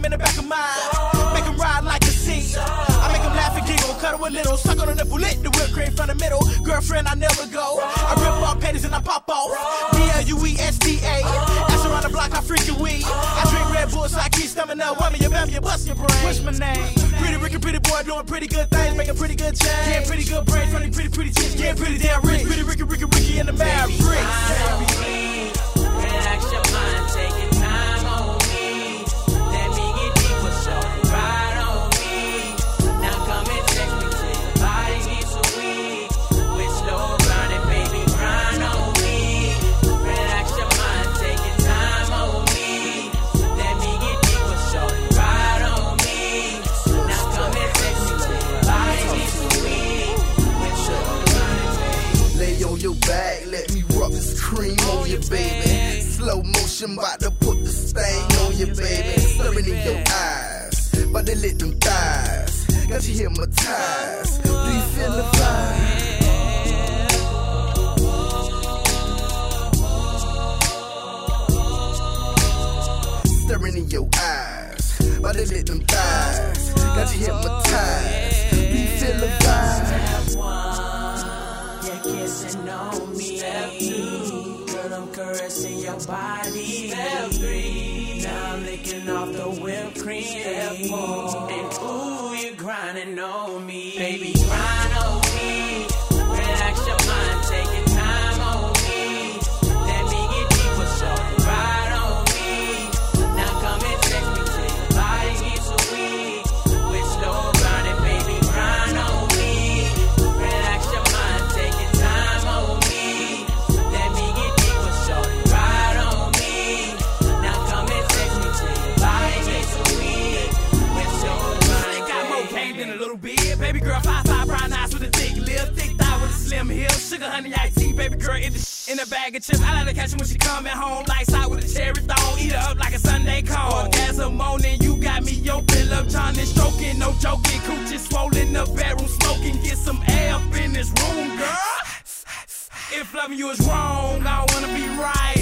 him in the back of mine. Make him ride like a seat. I make him laugh and giggle, cuddle a little, suck on the nipple, lit the whipped cream from the middle. Girlfriend, I never go. I rip off panties and I pop off. B L U E S D A. Ass around the block, I freaking weed. I drink Red Bull, so I keep stumbling up. Woman, you bam, you bust your brain. What's my name? Pretty Ricky, pretty boy, doing pretty good things, making pretty good change. Yeah, pretty good brain, funny, pretty, pretty chicks. Yeah, pretty damn rich. Pretty Ricky, Ricky, Ricky, in the Mavericks. Relax back, let me rub this cream on you, baby. Slow motion, bout to put the stain on you, baby. Staring in your eyes, but they lit them thighs. Got you hypnotized. Do you feel the vibe? Staring in your eyes, but they lit them thighs. Got you hypnotized. Caressing your body. Step three, now I'm licking off the whipped cream. Step four, and ooh, you're grinding on me. Baby, grind a little bit. Baby girl, five five brown eyes with a thick lip, thick thigh with a slim heel, sugar honey iced tea. Baby girl in the sh- in a bag of chips. I like to catch her when she coming home, lights out with a cherry thong. Eat her up like a Sunday cone. Orgasm moaning, you got me yo pill up, trying stroking, no joking. Coochie swollen, the bedroom smoking. Get some air up in this room, girl. If loving you is wrong, I don't wanna be right,